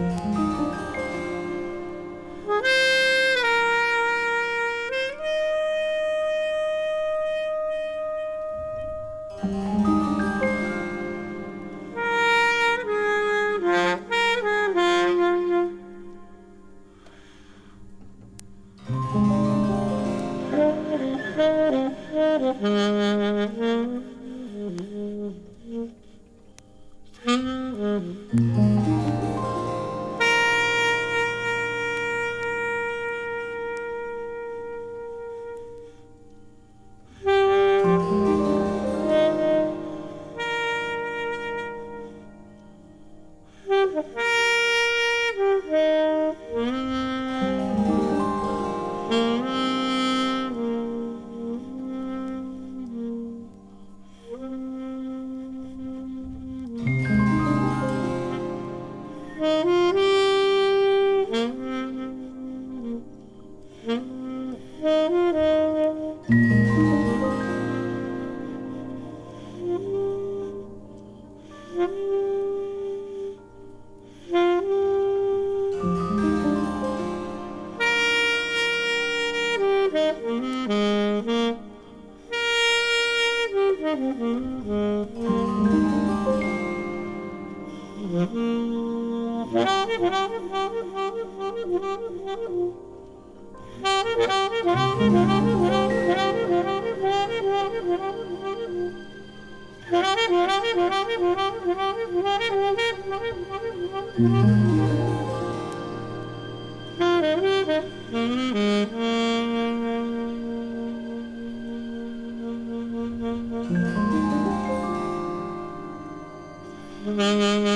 Mm-hmm. Mm-hmm.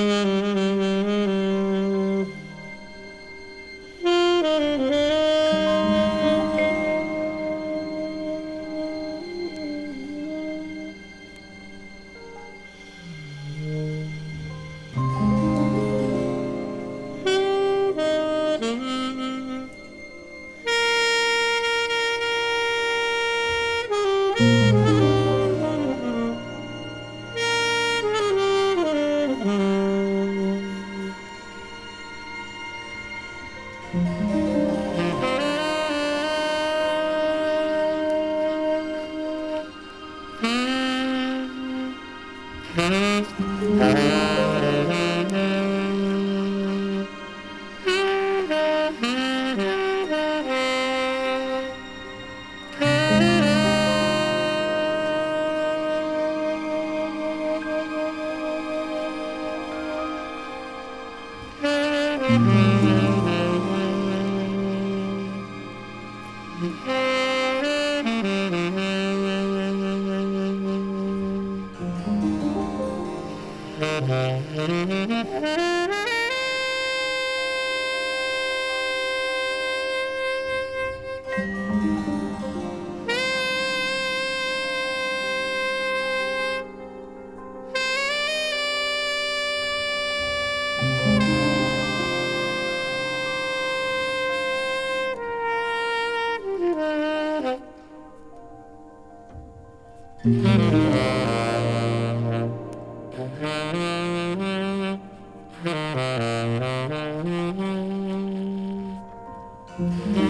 Mm-hmm.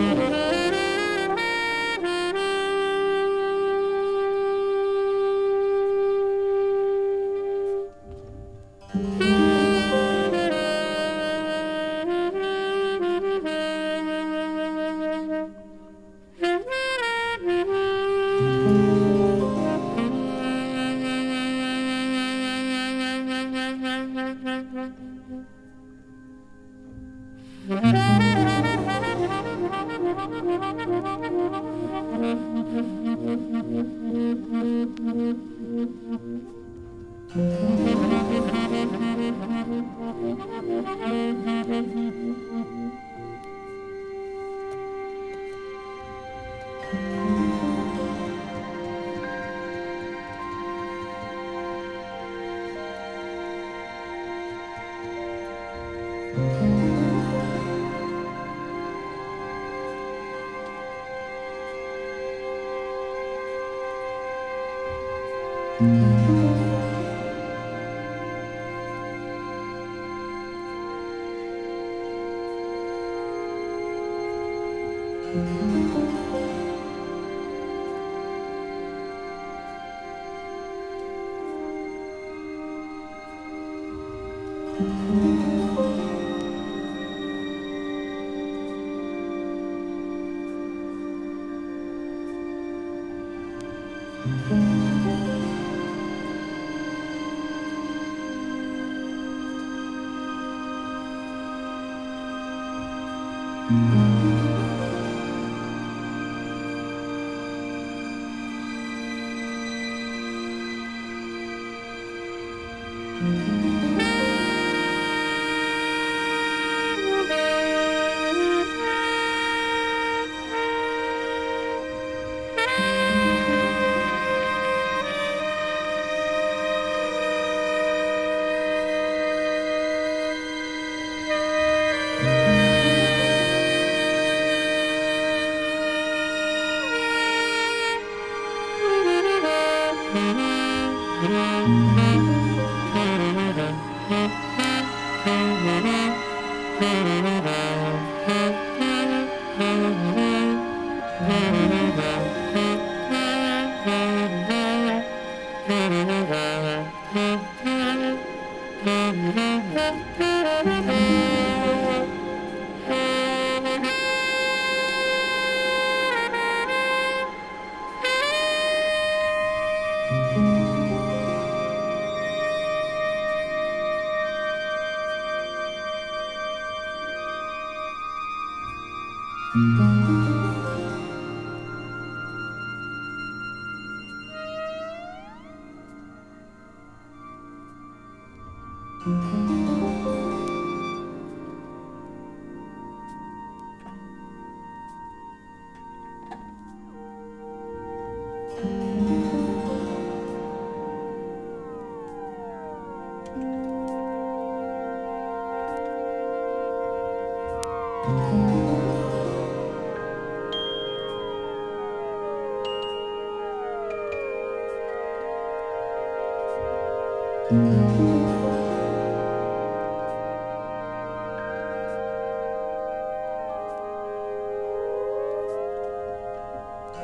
嗯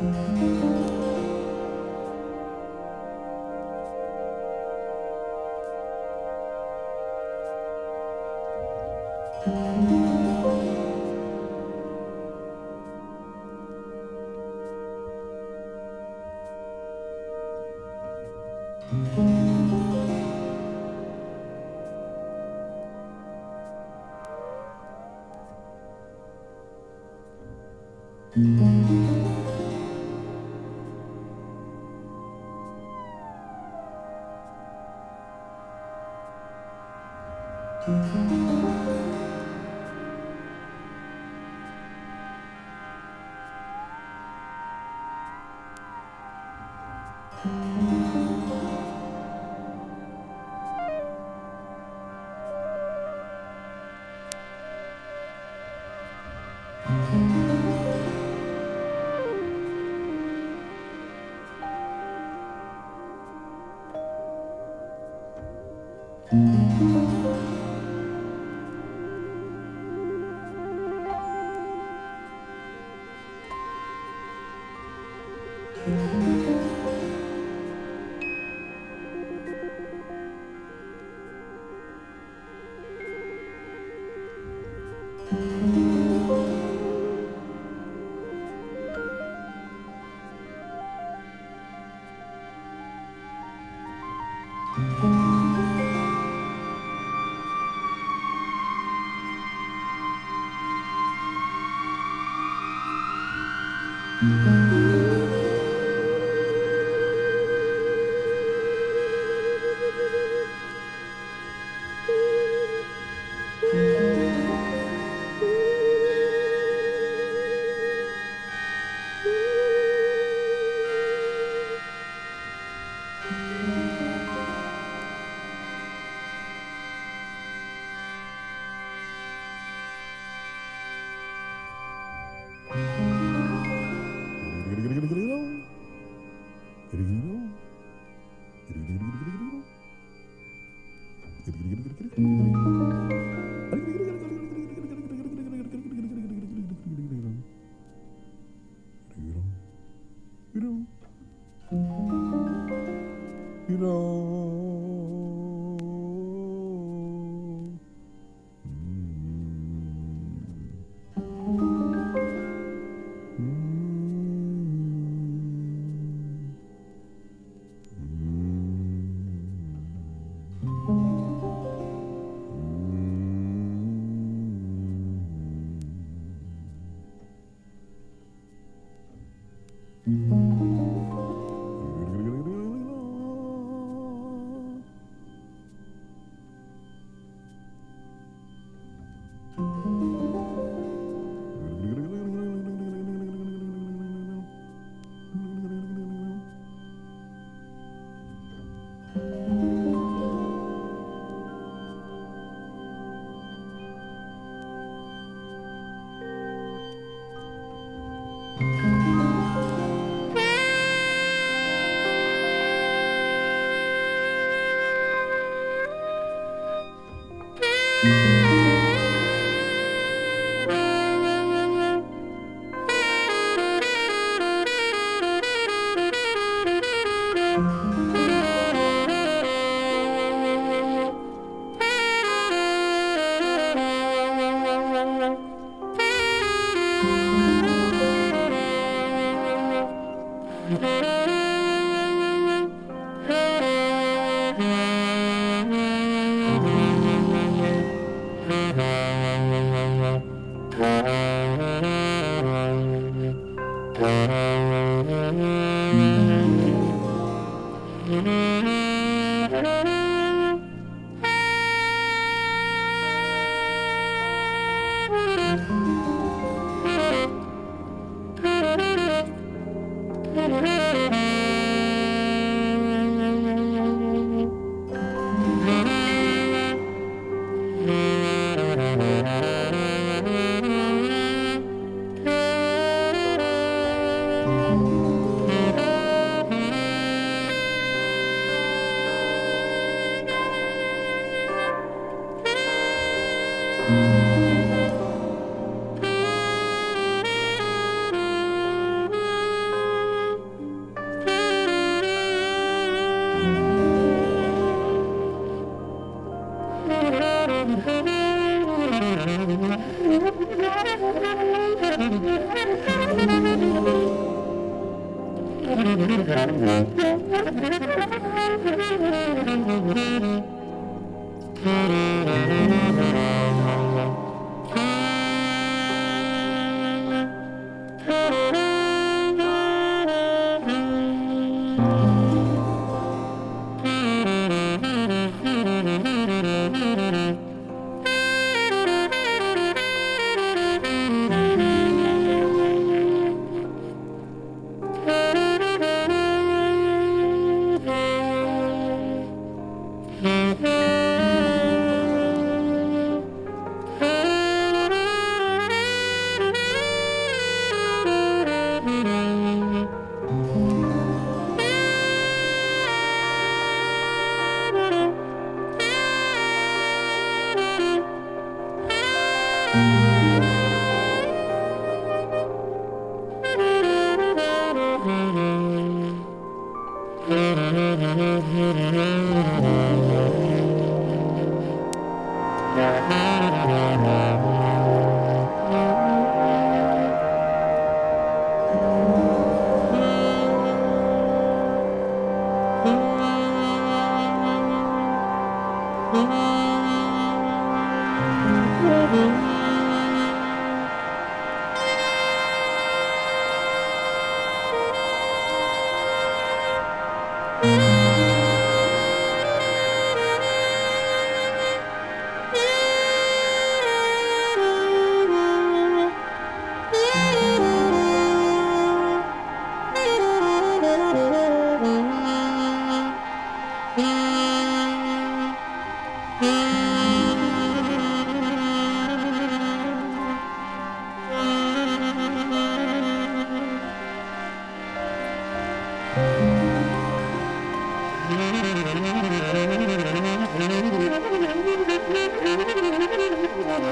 Música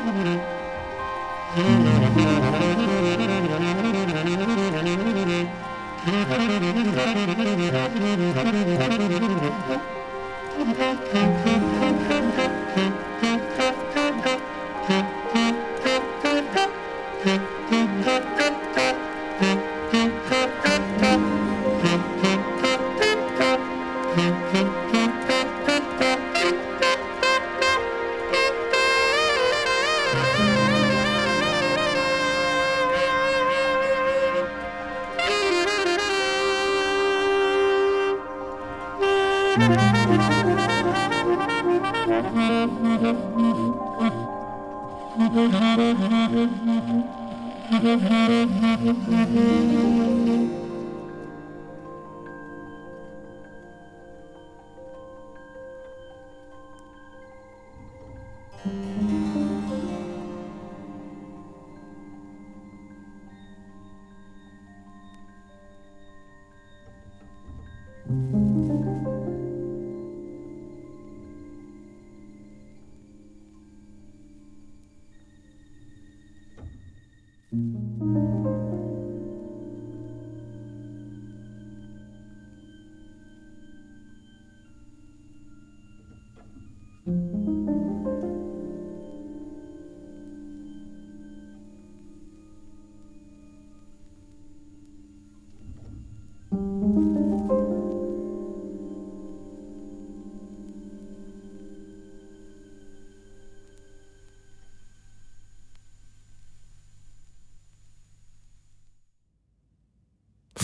Mm-hmm.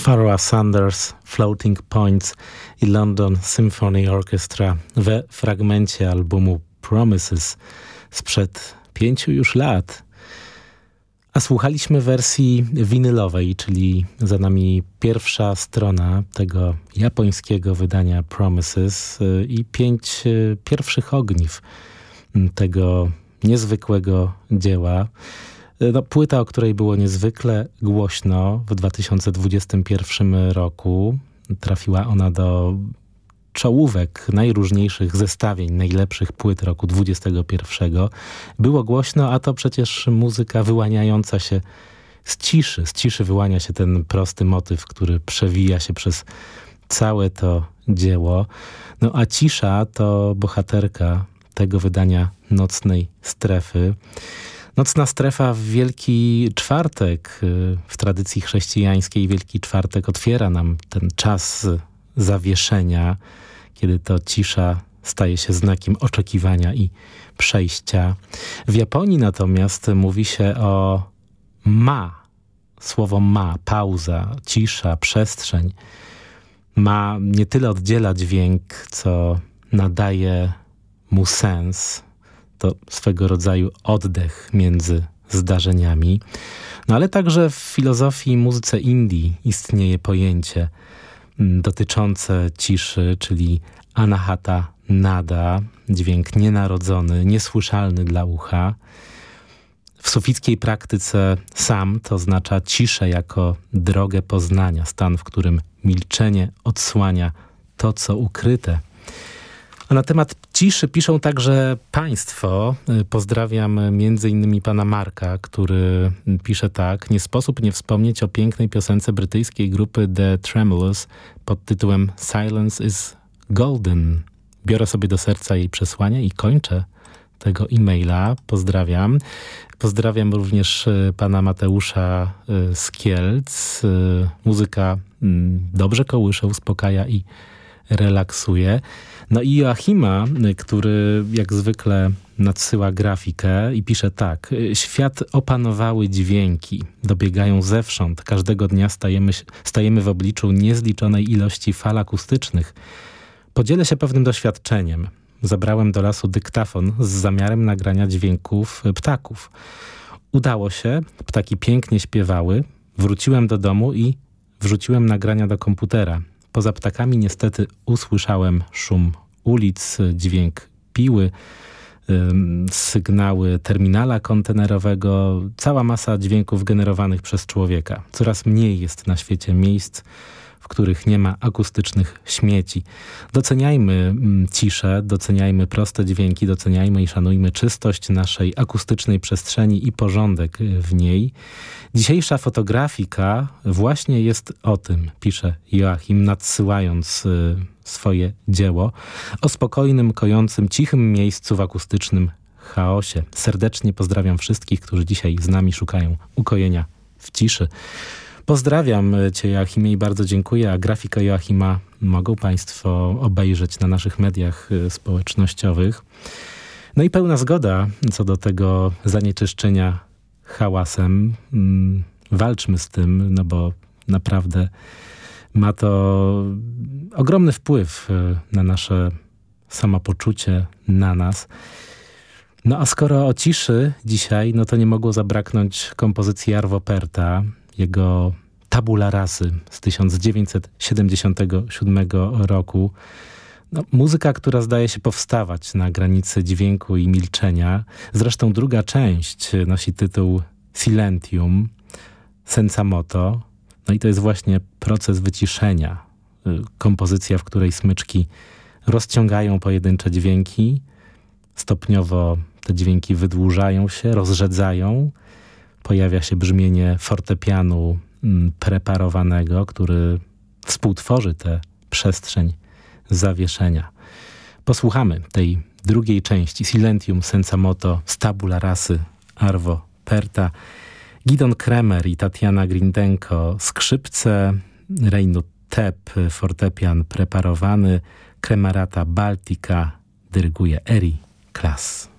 Pharoah Sanders, Floating Points i London Symphony Orchestra we fragmencie albumu Promises sprzed pięciu już lat. A słuchaliśmy wersji winylowej, czyli za nami pierwsza strona tego japońskiego wydania Promises y, i pięć y, pierwszych ogniw tego niezwykłego dzieła. No, płyta, o której było niezwykle głośno w 2021 roku. Trafiła ona do czołówek najróżniejszych zestawień najlepszych płyt roku 2021. Było głośno, a to przecież muzyka wyłaniająca się z ciszy. Z ciszy wyłania się ten prosty motyw, który przewija się przez całe to dzieło. No a cisza to bohaterka tego wydania Nocnej Strefy. Nocna strefa w Wielki Czwartek y, w tradycji chrześcijańskiej Wielki Czwartek otwiera nam ten czas zawieszenia, kiedy to cisza staje się znakiem oczekiwania i przejścia. W Japonii natomiast mówi się o ma. Słowo ma, pauza, cisza, przestrzeń. Ma nie tyle oddziela dźwięk, co nadaje mu sens, to swego rodzaju oddech między zdarzeniami. No ale także w filozofii i muzyce Indii istnieje pojęcie mm, dotyczące ciszy, czyli anahata nada, dźwięk nienarodzony, niesłyszalny dla ucha. W sufickiej praktyce sam to oznacza ciszę jako drogę poznania, stan, w którym milczenie odsłania to, co ukryte a na temat ciszy piszą także państwo. Pozdrawiam między innymi pana Marka, który pisze tak. Nie sposób nie wspomnieć o pięknej piosence brytyjskiej grupy The Tremulous pod tytułem Silence is Golden. Biorę sobie do serca jej przesłanie i kończę tego e-maila. Pozdrawiam. Pozdrawiam również y, pana Mateusza y, z Kielc. Muzyka mm, dobrze kołysze, uspokaja i relaksuje. No i Joachima, który jak zwykle nadsyła grafikę i pisze tak. Świat opanowały dźwięki, dobiegają zewsząd. Każdego dnia stajemy, stajemy w obliczu niezliczonej ilości fal akustycznych. Podzielę się pewnym doświadczeniem. Zabrałem do lasu dyktafon z zamiarem nagrania dźwięków ptaków. Udało się, ptaki pięknie śpiewały. Wróciłem do domu i wrzuciłem nagrania do komputera. Poza ptakami niestety usłyszałem szum ulic, dźwięk piły, sygnały terminala kontenerowego, cała masa dźwięków generowanych przez człowieka. Coraz mniej jest na świecie miejsc, w których nie ma akustycznych śmieci. Doceniajmy mm, ciszę, doceniajmy proste dźwięki, doceniajmy i szanujmy czystość naszej akustycznej przestrzeni i porządek w niej. Dzisiejsza fotografika właśnie jest o tym, pisze Joachim, nadsyłając y, swoje dzieło, o spokojnym, kojącym, cichym miejscu w akustycznym chaosie. Serdecznie pozdrawiam wszystkich, którzy dzisiaj z nami szukają ukojenia w ciszy. Pozdrawiam Cię Joachimie i bardzo dziękuję, a grafikę Joachima mogą Państwo obejrzeć na naszych mediach y, społecznościowych. No i pełna zgoda co do tego zanieczyszczenia hałasem. Mm, walczmy z tym, no bo naprawdę ma to ogromny wpływ y, na nasze samopoczucie, na nas. No a skoro o ciszy dzisiaj, no to nie mogło zabraknąć kompozycji Arvo Perta, jego tabula rasy z 1977 roku. No, muzyka, która zdaje się powstawać na granicy dźwięku i milczenia. Zresztą druga część nosi tytuł Silentium, Senza Moto. No i to jest właśnie proces wyciszenia. Y, kompozycja, w której smyczki rozciągają pojedyncze dźwięki, stopniowo te dźwięki wydłużają się, rozrzedzają, pojawia się brzmienie fortepianu mm, preparowanego, który współtworzy tę przestrzeń zawieszenia. Posłuchamy tej drugiej części Silentium Senza Moto z tabula rasy Arvo Perta, Gidon Kremer i Tatiana Grindenko, skrzypce, Reinu Tep, fortepian preparowany, Kremarata Baltica, dyryguje Eri Klas.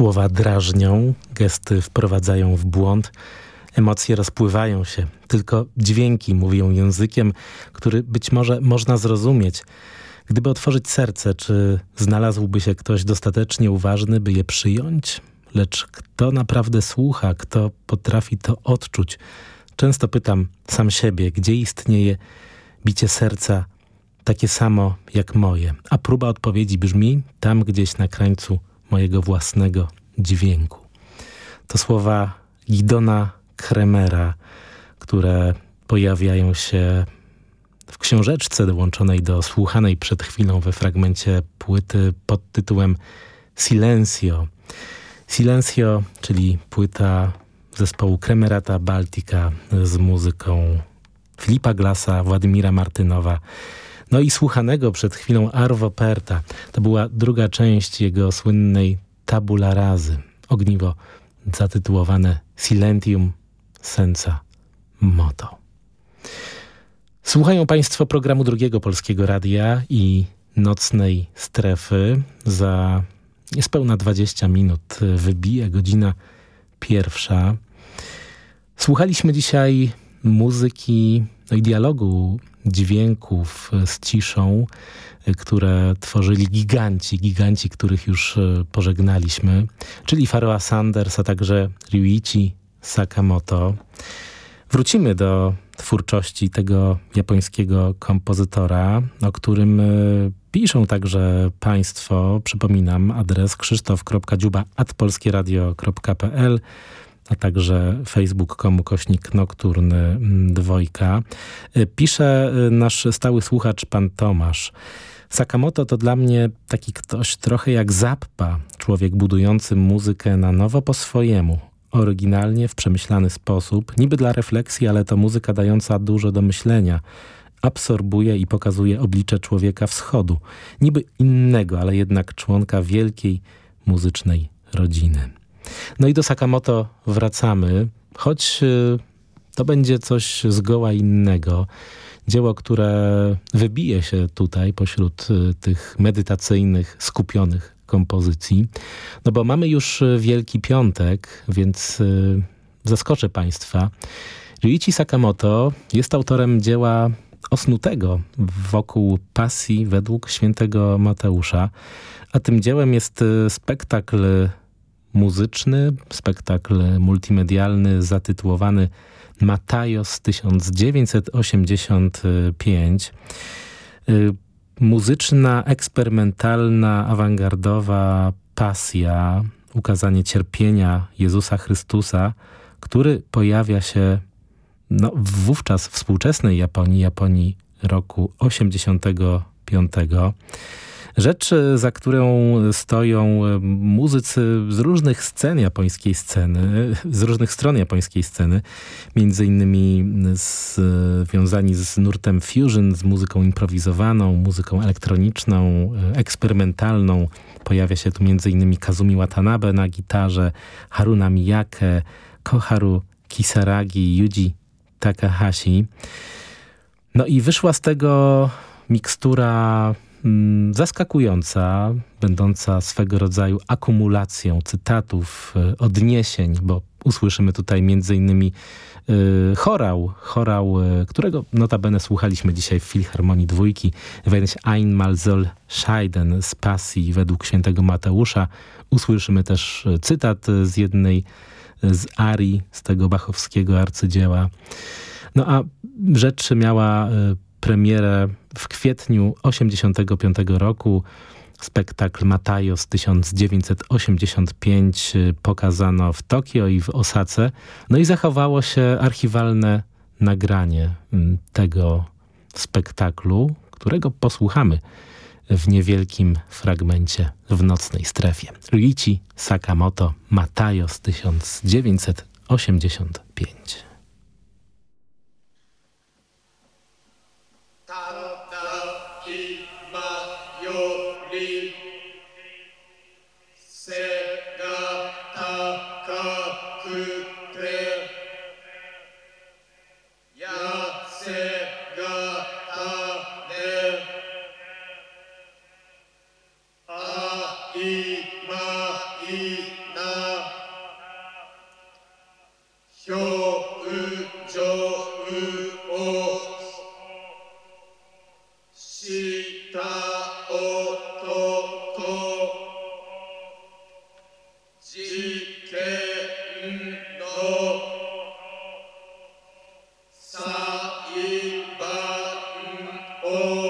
Słowa drażnią, gesty wprowadzają w błąd, emocje rozpływają się. Tylko dźwięki mówią językiem, który być może można zrozumieć. Gdyby otworzyć serce, czy znalazłby się ktoś dostatecznie uważny, by je przyjąć? Lecz kto naprawdę słucha, kto potrafi to odczuć? Często pytam sam siebie, gdzie istnieje bicie serca takie samo jak moje, a próba odpowiedzi brzmi tam gdzieś na krańcu mojego własnego dźwięku. To słowa Gidona Kremera, które pojawiają się w książeczce dołączonej do słuchanej przed chwilą we fragmencie płyty pod tytułem Silencio. Silencio, czyli płyta zespołu Kremerata Baltica z muzyką Filipa Glasa, Władimira Martynowa, no i słuchanego przed chwilą Arvo Perta. To była druga część jego słynnej Tabula Razy. Ogniwo zatytułowane Silentium Senza Moto. Słuchają Państwo programu Drugiego Polskiego Radia i Nocnej Strefy. Za niespełna 20 minut wybije godzina pierwsza. Słuchaliśmy dzisiaj muzyki no i dialogu dźwięków z ciszą, które tworzyli giganci, giganci, których już e, pożegnaliśmy, czyli Pharoah Sanders, a także Ryuichi Sakamoto. Wrócimy do twórczości tego japońskiego kompozytora, o którym e, piszą także Państwo. Przypominam adres krzysztof.dziuba.polskieradio.pl a także facebook.com kośnik nokturny mm, dwojka. E, pisze e, nasz stały słuchacz pan Tomasz. Sakamoto to dla mnie taki ktoś trochę jak Zappa, człowiek budujący muzykę na nowo po swojemu, oryginalnie, w przemyślany sposób, niby dla refleksji, ale to muzyka dająca dużo do myślenia. Absorbuje i pokazuje oblicze człowieka wschodu, niby innego, ale jednak członka wielkiej muzycznej rodziny. No i do Sakamoto wracamy, choć y, to będzie coś zgoła innego. Dzieło, które wybije się tutaj pośród y, tych medytacyjnych, skupionych kompozycji. No bo mamy już Wielki Piątek, więc y, zaskoczę Państwa. Ryuichi Sakamoto jest autorem dzieła osnutego wokół pasji według świętego Mateusza, a tym dziełem jest spektakl muzyczny, spektakl multimedialny zatytułowany Matajos 1985. Y, muzyczna, eksperymentalna, awangardowa pasja, ukazanie cierpienia Jezusa Chrystusa, który pojawia się no, wówczas w współczesnej Japonii, Japonii roku 85. Rzecz, za którą stoją muzycy z różnych scen japońskiej sceny, z różnych stron japońskiej sceny, między innymi związani z nurtem fusion, z muzyką improwizowaną, muzyką elektroniczną, eksperymentalną. Pojawia się tu między innymi Kazumi Watanabe na gitarze, Haruna Miyake, Koharu Kisaragi, Yuji Takahashi. No i wyszła z tego mikstura zaskakująca, będąca swego rodzaju akumulacją cytatów, e, odniesień, bo usłyszymy tutaj między innymi e, chorał, chorał, e, którego notabene słuchaliśmy dzisiaj w Filharmonii Dwójki, Weź einmal soll scheiden z pasji według świętego Mateusza. Usłyszymy też cytat z jednej z arii z tego bachowskiego arcydzieła. No a rzecz miała premierę w kwietniu 1985 roku. Spektakl Matajos 1985 y, pokazano w Tokio i w Osace. No i zachowało się archiwalne nagranie mm, tego spektaklu, którego posłuchamy w niewielkim fragmencie w nocnej strefie. Ryuichi Sakamoto Matajos 1985 Oh.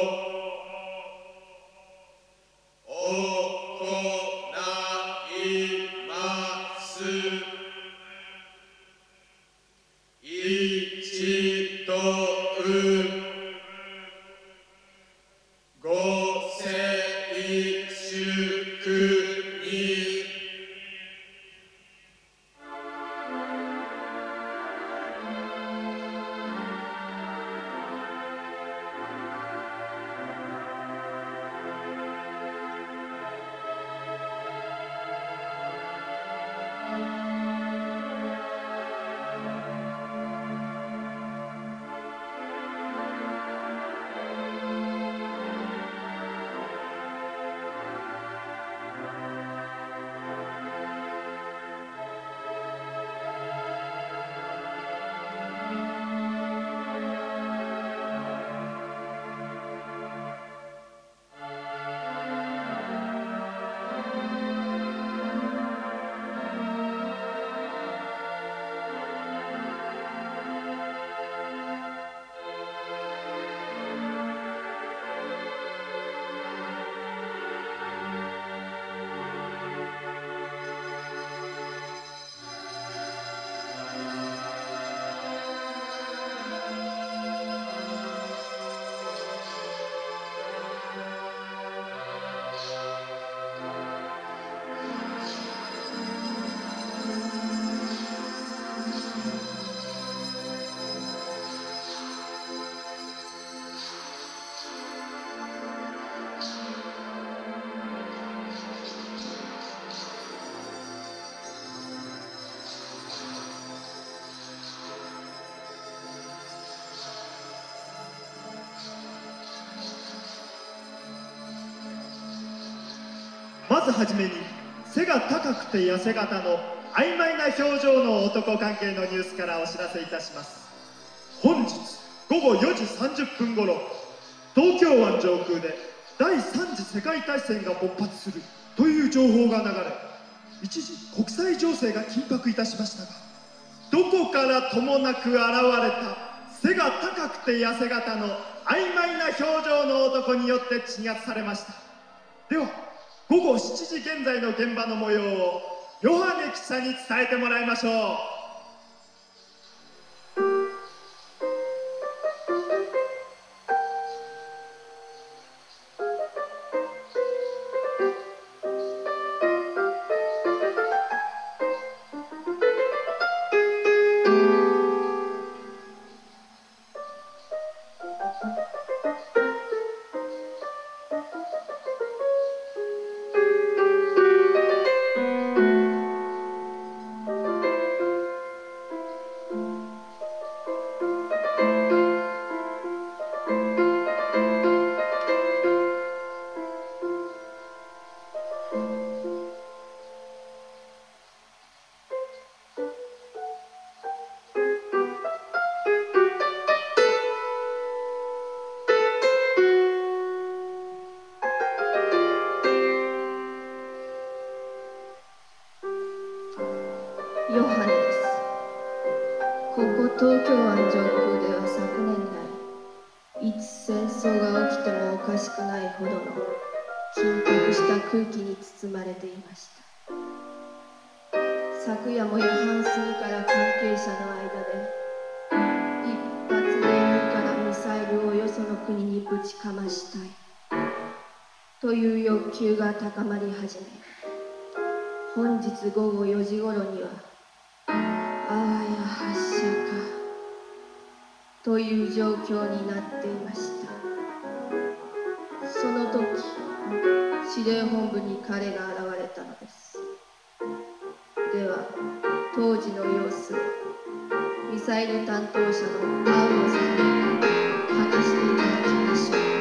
まずはじめに背が高くて痩せ型の曖昧な表情の男関係のニュースからお知らせいたします。本日午後4時30分頃東京湾上空で第3次世界大戦が勃発するという情報が流れ一時国際情勢が緊迫いたしましたがどこからともなく現れた背が高くて痩せ型の曖昧な表情の男によって鎮圧されました。では午後7時現在の現場の模様をヨハネ記者に伝えてもらいましょう。戦争が起きてもおかしくないほどの緊迫した空気に包まれていました。昨夜も夜半過ぎから関係者の間で一発で海からミサイルをよその国にぶちかましたい。という欲求が高まり始め本日午後4時頃にはああや発射か。という状況になっていました。その時司令本部に彼が現れたのです。では当時の様子をミサイル担当者の青野さんに話していただきましょう。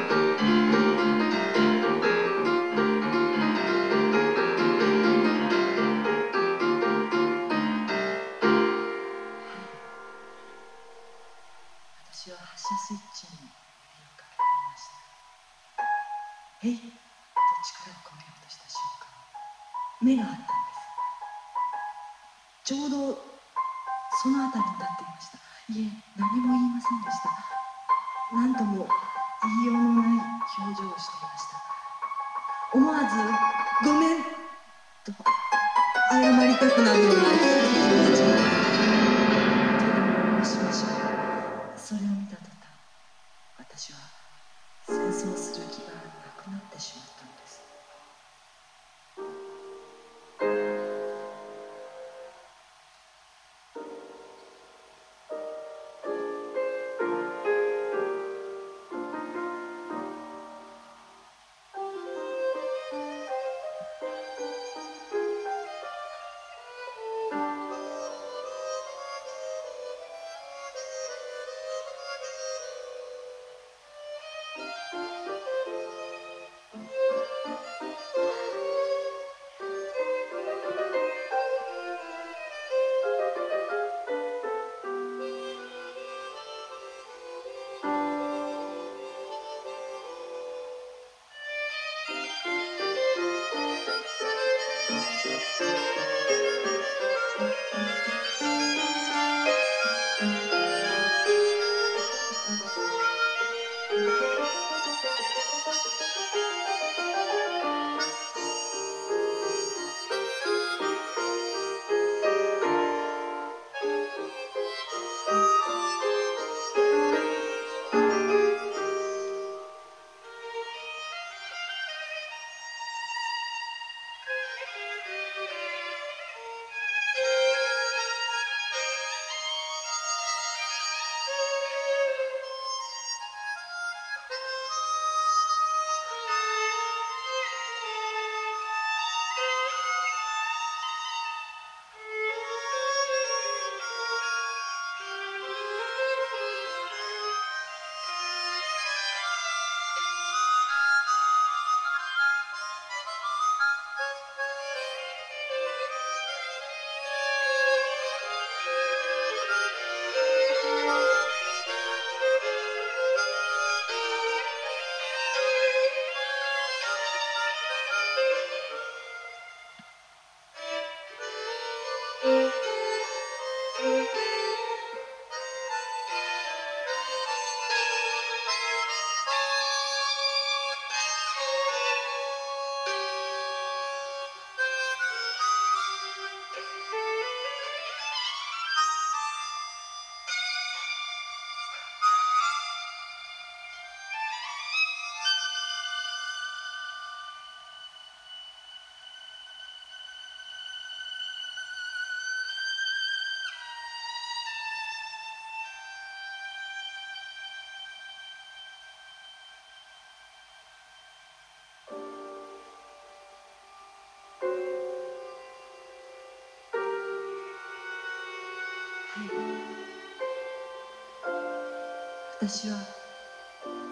私は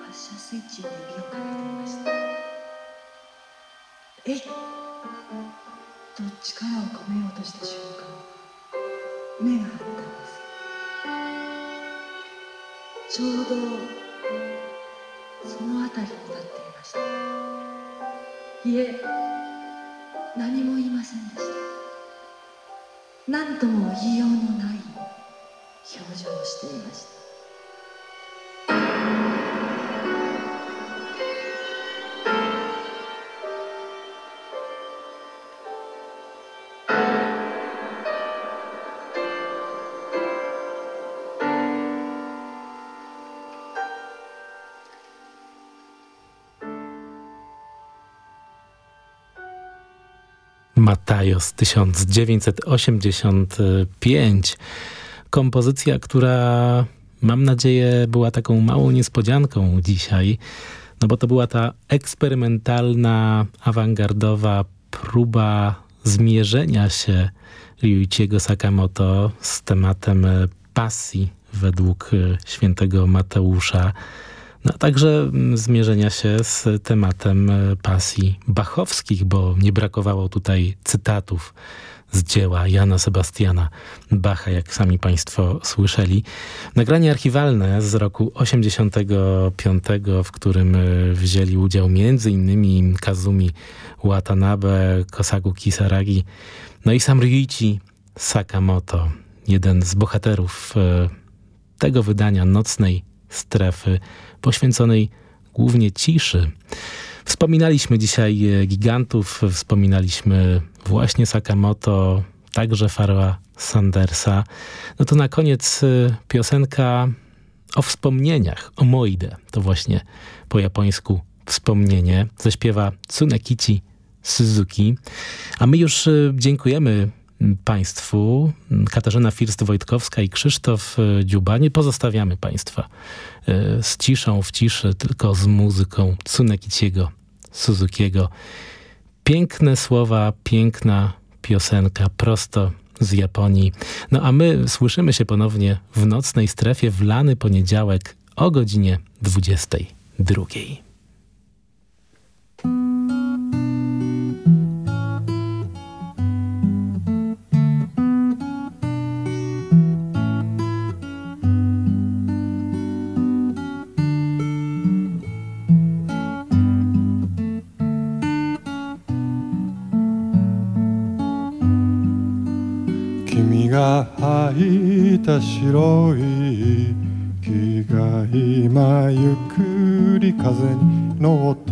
発射スイッチに指をかけていました。え？いと力を込めようとした瞬間目があったんです。ちょうどその辺りに立っていました。いえ何も言いませんでした。何とも言いようのないしていましたMatajos 1985. Kompozycja, która mam nadzieję była taką małą niespodzianką dzisiaj, no bo to była ta eksperymentalna, awangardowa próba zmierzenia się Ryuichiego Sakamoto z tematem pasji według świętego Mateusza. No, a także mm, zmierzenia się z tematem e, pasji bachowskich, bo nie brakowało tutaj cytatów z dzieła Jana Sebastiana Bacha, jak sami Państwo słyszeli. Nagranie archiwalne z roku 85, w którym e, wzięli udział m.in. Kazumi Watanabe, Kosaku Kisaragi, no i sam Ryuichi Sakamoto, jeden z bohaterów e, tego wydania Nocnej Strefy, poświęconej głównie ciszy. Wspominaliśmy dzisiaj e, gigantów, wspominaliśmy właśnie Sakamoto, także Farła Sandersa. No to na koniec e, piosenka o wspomnieniach, o Moide. To właśnie po japońsku wspomnienie. Zaśpiewa Tsunekichi Suzuki. A my już e, dziękujemy Państwu. Katarzyna First-Wojtkowska i Krzysztof Dziuba. Nie pozostawiamy Państwa z ciszą, w ciszy, tylko z muzyką Tsunekiciego Suzukiego. Piękne słowa, piękna piosenka prosto z Japonii. No a my słyszymy się ponownie w nocnej strefie w lany poniedziałek o godzinie 22. いた白い木が今ゆっくり風に乗って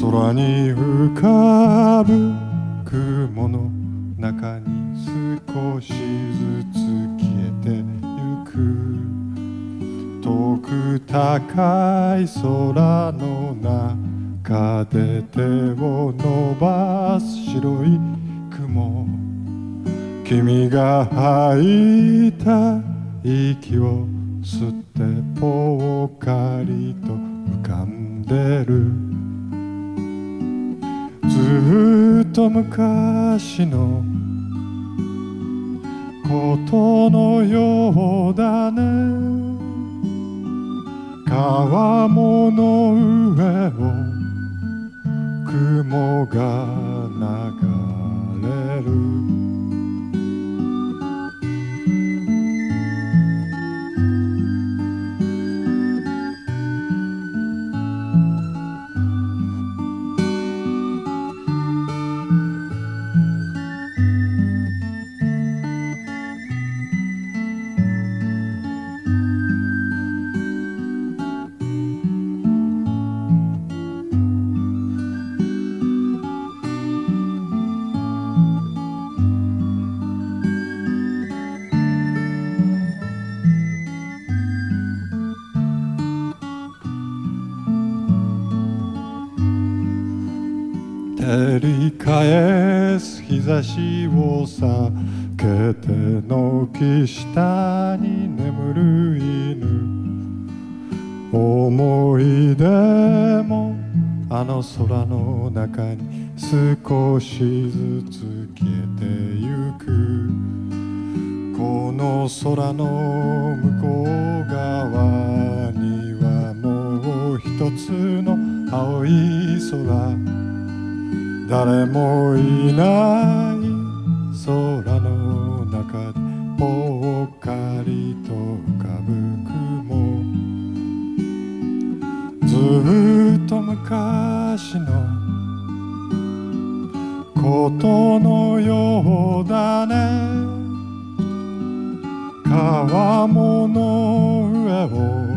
空に浮かぶ雲の中に少しずつ消えてゆく。遠く高い空の中で手を伸ばす白い雲。君が吐いた息を吸ってぽっかりと浮かんでる。ずっと昔のことのようだね。川面の上を雲が流れる。しを避けて軒下に眠る犬。思い出もあの空の中に少しずつ消えてゆく。この空の向こう側にはもう一つの青い空。誰もいない。空の中ぽっかりと浮かぶ雲。ずっと昔のことのようだね。川面の上を